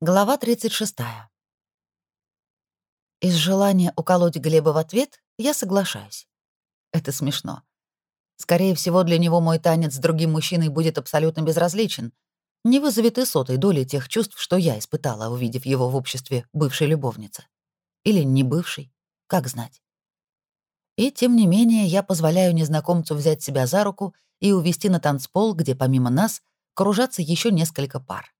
Глава 36. Из желания уколоть Глеба в ответ я соглашаюсь. Это смешно. Скорее всего, для него мой танец с другим мужчиной будет абсолютно безразличен, не вызовет и сотой доли тех чувств, что я испытала, увидев его в обществе бывшей любовницы. Или не бывшей, как знать. И тем не менее я позволяю незнакомцу взять себя за руку и увести на танцпол, где помимо нас кружатся еще несколько пар.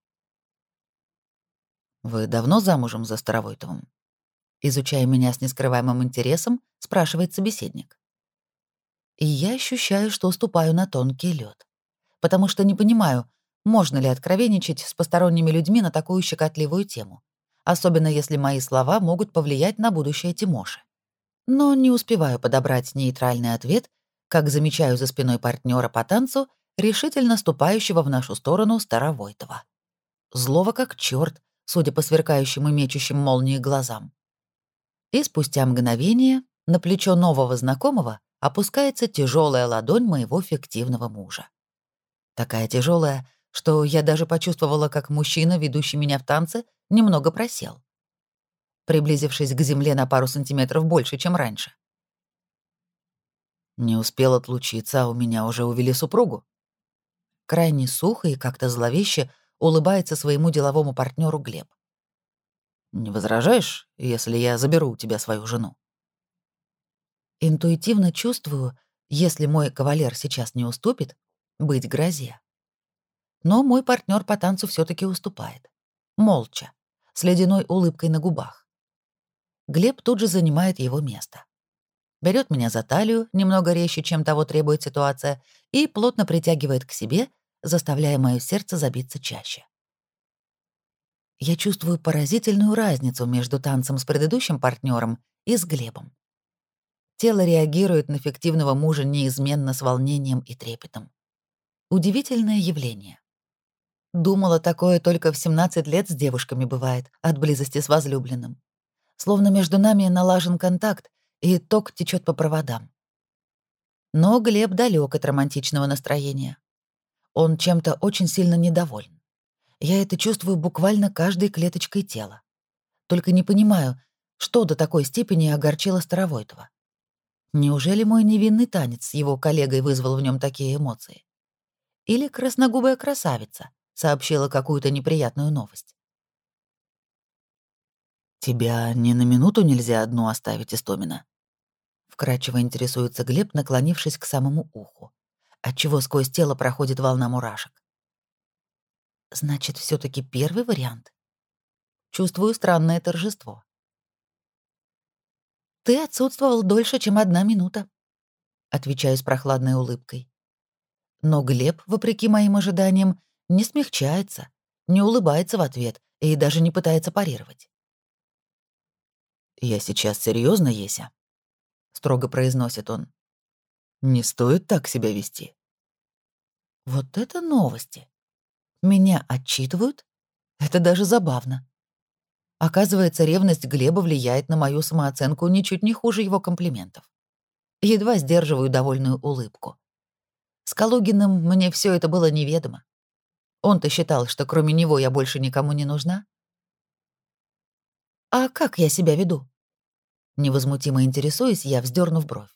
«Вы давно замужем за Старовойтовым?» Изучая меня с нескрываемым интересом, спрашивает собеседник. И я ощущаю, что уступаю на тонкий лед, потому что не понимаю, можно ли откровенничать с посторонними людьми на такую щекотливую тему, особенно если мои слова могут повлиять на будущее Тимоши. Но не успеваю подобрать нейтральный ответ, как замечаю за спиной партнера по танцу, решительно ступающего в нашу сторону Старовойтова. Злого как черт, судя по сверкающим и мечущим молнии глазам. И спустя мгновение на плечо нового знакомого опускается тяжелая ладонь моего фиктивного мужа. Такая тяжелая, что я даже почувствовала, как мужчина, ведущий меня в танце, немного просел, приблизившись к земле на пару сантиметров больше, чем раньше. Не успел отлучиться, а у меня уже увели супругу. Крайне сухо и как-то зловеще улыбается своему деловому партнеру Глеб. «Не возражаешь, если я заберу у тебя свою жену?» Интуитивно чувствую, если мой кавалер сейчас не уступит, быть грозе. Но мой партнер по танцу все таки уступает. Молча, с ледяной улыбкой на губах. Глеб тут же занимает его место. Берет меня за талию, немного резче, чем того требует ситуация, и плотно притягивает к себе, заставляя мое сердце забиться чаще. Я чувствую поразительную разницу между танцем с предыдущим партнером и с Глебом. Тело реагирует на фиктивного мужа неизменно с волнением и трепетом. Удивительное явление. Думала, такое только в 17 лет с девушками бывает, от близости с возлюбленным. Словно между нами налажен контакт, и ток течет по проводам. Но Глеб далек от романтичного настроения. Он чем-то очень сильно недоволен. Я это чувствую буквально каждой клеточкой тела. Только не понимаю, что до такой степени огорчило Старовойтова. Неужели мой невинный танец с его коллегой вызвал в нем такие эмоции? Или красногубая красавица сообщила какую-то неприятную новость? «Тебя ни на минуту нельзя одну оставить, Истомина?» Вкрадчиво интересуется Глеб, наклонившись к самому уху отчего сквозь тело проходит волна мурашек. Значит, все таки первый вариант? Чувствую странное торжество. «Ты отсутствовал дольше, чем одна минута», — отвечаю с прохладной улыбкой. Но Глеб, вопреки моим ожиданиям, не смягчается, не улыбается в ответ и даже не пытается парировать. «Я сейчас серьезно, Еся?» — строго произносит он. Не стоит так себя вести. Вот это новости. Меня отчитывают? Это даже забавно. Оказывается, ревность Глеба влияет на мою самооценку ничуть не хуже его комплиментов. Едва сдерживаю довольную улыбку. С Калугиным мне все это было неведомо. Он-то считал, что кроме него я больше никому не нужна. «А как я себя веду?» Невозмутимо интересуюсь я, вздернув бровь.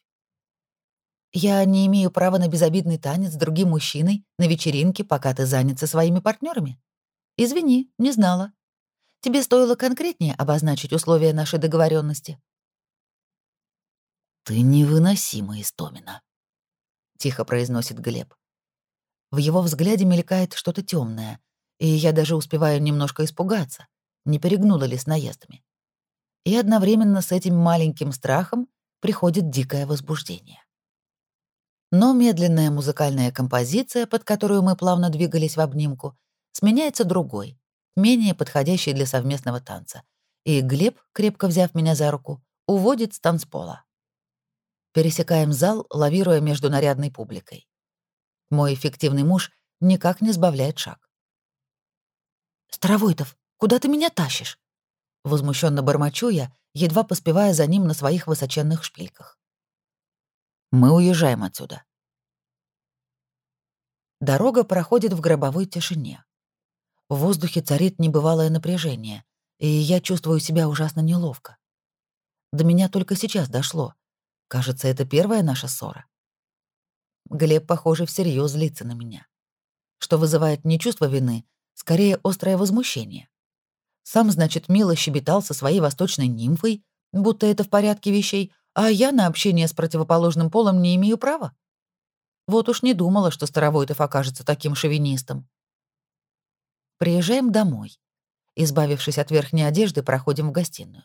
Я не имею права на безобидный танец с другим мужчиной на вечеринке, пока ты занят со своими партнерами. Извини, не знала. Тебе стоило конкретнее обозначить условия нашей договоренности. Ты невыносима, Истомина, тихо произносит Глеб. В его взгляде мелькает что-то темное, и я даже успеваю немножко испугаться, не перегнула ли с наездами. И одновременно с этим маленьким страхом приходит дикое возбуждение. Но медленная музыкальная композиция, под которую мы плавно двигались в обнимку, сменяется другой, менее подходящей для совместного танца. И Глеб, крепко взяв меня за руку, уводит с танцпола. Пересекаем зал, лавируя между нарядной публикой. Мой эффективный муж никак не сбавляет шаг. «Старовойтов, куда ты меня тащишь?» Возмущенно бормочу я, едва поспевая за ним на своих высоченных шпильках. Мы уезжаем отсюда. Дорога проходит в гробовой тишине. В воздухе царит небывалое напряжение, и я чувствую себя ужасно неловко. До меня только сейчас дошло. Кажется, это первая наша ссора. Глеб, похоже, всерьез злится на меня. Что вызывает не чувство вины, скорее острое возмущение. Сам, значит, мило щебетал со своей восточной нимфой, будто это в порядке вещей, а я на общение с противоположным полом не имею права. Вот уж не думала, что Старовойтов окажется таким шовинистом. Приезжаем домой. Избавившись от верхней одежды, проходим в гостиную.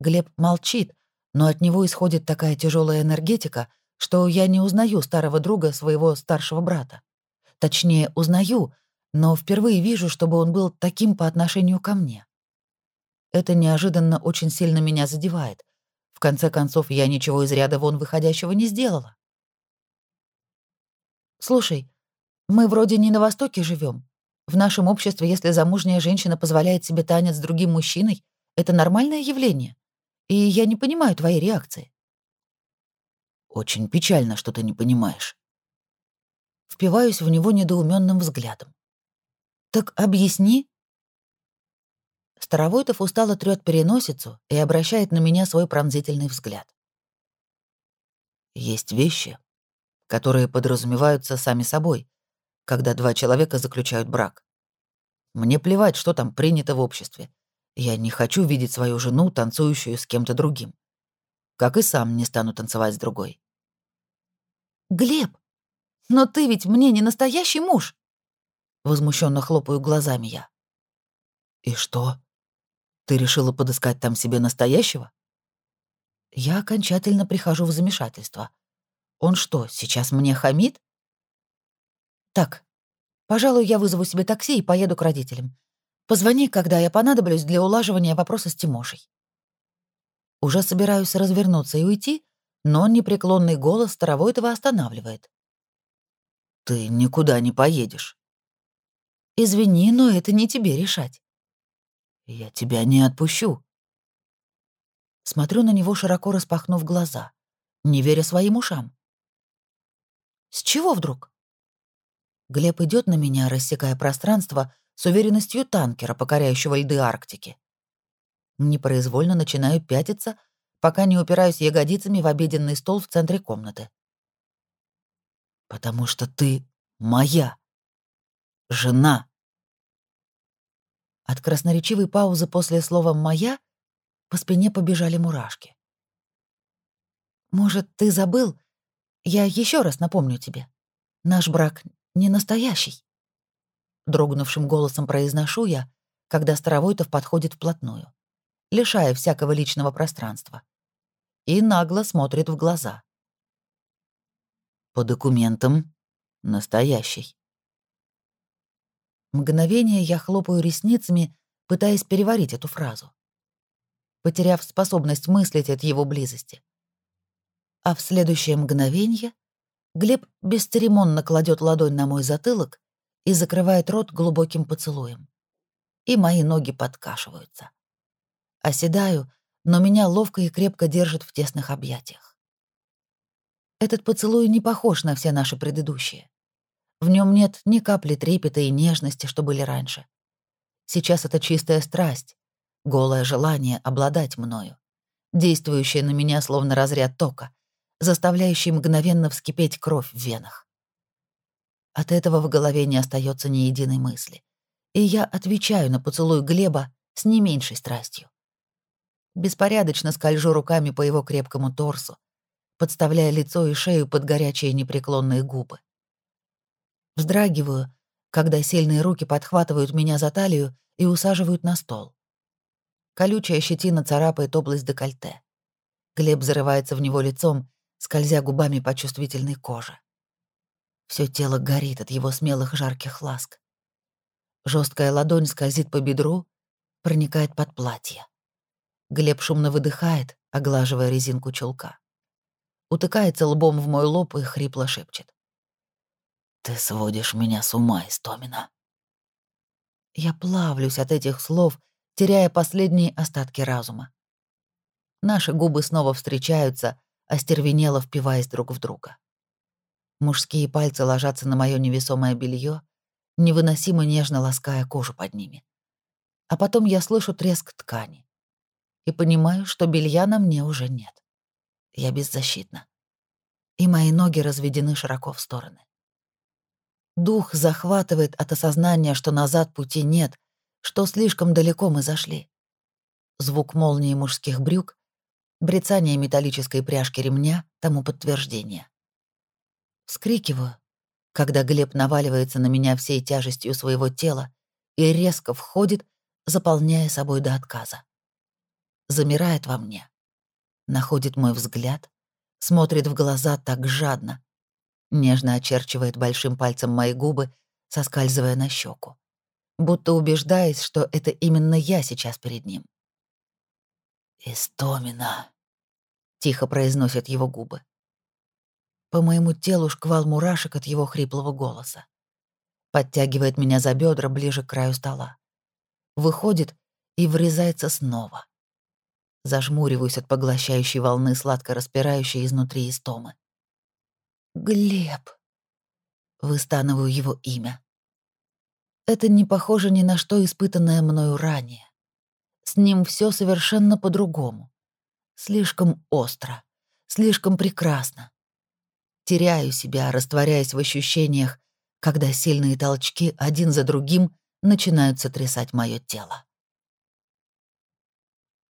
Глеб молчит, но от него исходит такая тяжелая энергетика, что я не узнаю старого друга своего старшего брата. Точнее, узнаю, но впервые вижу, чтобы он был таким по отношению ко мне. Это неожиданно очень сильно меня задевает. В конце концов, я ничего из ряда вон выходящего не сделала. «Слушай, мы вроде не на Востоке живем. В нашем обществе, если замужняя женщина позволяет себе танец с другим мужчиной, это нормальное явление. И я не понимаю твоей реакции. Очень печально, что ты не понимаешь. Впиваюсь в него недоуменным взглядом. Так объясни. Старовойтов устало трёт переносицу и обращает на меня свой пронзительный взгляд. Есть вещи, которые подразумеваются сами собой, когда два человека заключают брак. Мне плевать, что там принято в обществе. Я не хочу видеть свою жену, танцующую с кем-то другим. Как и сам не стану танцевать с другой. «Глеб, но ты ведь мне не настоящий муж!» Возмущенно хлопаю глазами я. «И что? Ты решила подыскать там себе настоящего?» Я окончательно прихожу в замешательство. Он что, сейчас мне хамит? Так, пожалуй, я вызову себе такси и поеду к родителям. Позвони, когда я понадоблюсь для улаживания вопроса с Тимошей. Уже собираюсь развернуться и уйти, но непреклонный голос Старовойтова останавливает. «Ты никуда не поедешь». «Извини, но это не тебе решать». «Я тебя не отпущу». Смотрю на него, широко распахнув глаза, не веря своим ушам. «С чего вдруг?» Глеб идет на меня, рассекая пространство с уверенностью танкера, покоряющего льды Арктики. Непроизвольно начинаю пятиться, пока не упираюсь ягодицами в обеденный стол в центре комнаты. «Потому что ты моя жена». От красноречивой паузы после слова «моя» по спине побежали мурашки. «Может, ты забыл? Я еще раз напомню тебе. Наш брак не настоящий. Дрогнувшим голосом произношу я, когда Старовойтов подходит вплотную, лишая всякого личного пространства. И нагло смотрит в глаза. По документам настоящий. Мгновение я хлопаю ресницами, пытаясь переварить эту фразу. Потеряв способность мыслить от его близости. А в следующее мгновение Глеб бесцеремонно кладет ладонь на мой затылок и закрывает рот глубоким поцелуем. И мои ноги подкашиваются. Оседаю, но меня ловко и крепко держит в тесных объятиях. Этот поцелуй не похож на все наши предыдущие. В нем нет ни капли трепета и нежности, что были раньше. Сейчас это чистая страсть, голое желание обладать мною, действующее на меня словно разряд тока, заставляющий мгновенно вскипеть кровь в венах. От этого в голове не остается ни единой мысли. И я отвечаю на поцелуй Глеба с не меньшей страстью. Беспорядочно скольжу руками по его крепкому торсу, подставляя лицо и шею под горячие непреклонные губы. Вздрагиваю, когда сильные руки подхватывают меня за талию и усаживают на стол. Колючая щетина царапает область декольте. Глеб зарывается в него лицом скользя губами по чувствительной коже. Все тело горит от его смелых жарких ласк. Жесткая ладонь скользит по бедру, проникает под платье. Глеб шумно выдыхает, оглаживая резинку чулка. Утыкается лбом в мой лоб и хрипло шепчет. «Ты сводишь меня с ума, Истомина». Я плавлюсь от этих слов, теряя последние остатки разума. Наши губы снова встречаются, остервенело впиваясь друг в друга. Мужские пальцы ложатся на мое невесомое белье, невыносимо нежно лаская кожу под ними. А потом я слышу треск ткани и понимаю, что белья на мне уже нет. Я беззащитна. И мои ноги разведены широко в стороны. Дух захватывает от осознания, что назад пути нет, что слишком далеко мы зашли. Звук молнии мужских брюк, брецание металлической пряжки ремня тому подтверждение. Вскрикиваю, когда Глеб наваливается на меня всей тяжестью своего тела и резко входит, заполняя собой до отказа. Замирает во мне, находит мой взгляд, смотрит в глаза так жадно, нежно очерчивает большим пальцем мои губы, соскальзывая на щеку, будто убеждаясь, что это именно я сейчас перед ним. «Истомина», — тихо произносят его губы. По моему телу шквал мурашек от его хриплого голоса. Подтягивает меня за бедра ближе к краю стола. Выходит и врезается снова. Зажмуриваюсь от поглощающей волны, сладко распирающей изнутри истомы. «Глеб!» Выстанываю его имя. Это не похоже ни на что испытанное мною ранее. С ним все совершенно по-другому. Слишком остро, слишком прекрасно. Теряю себя, растворяясь в ощущениях, когда сильные толчки один за другим начинают сотрясать мое тело.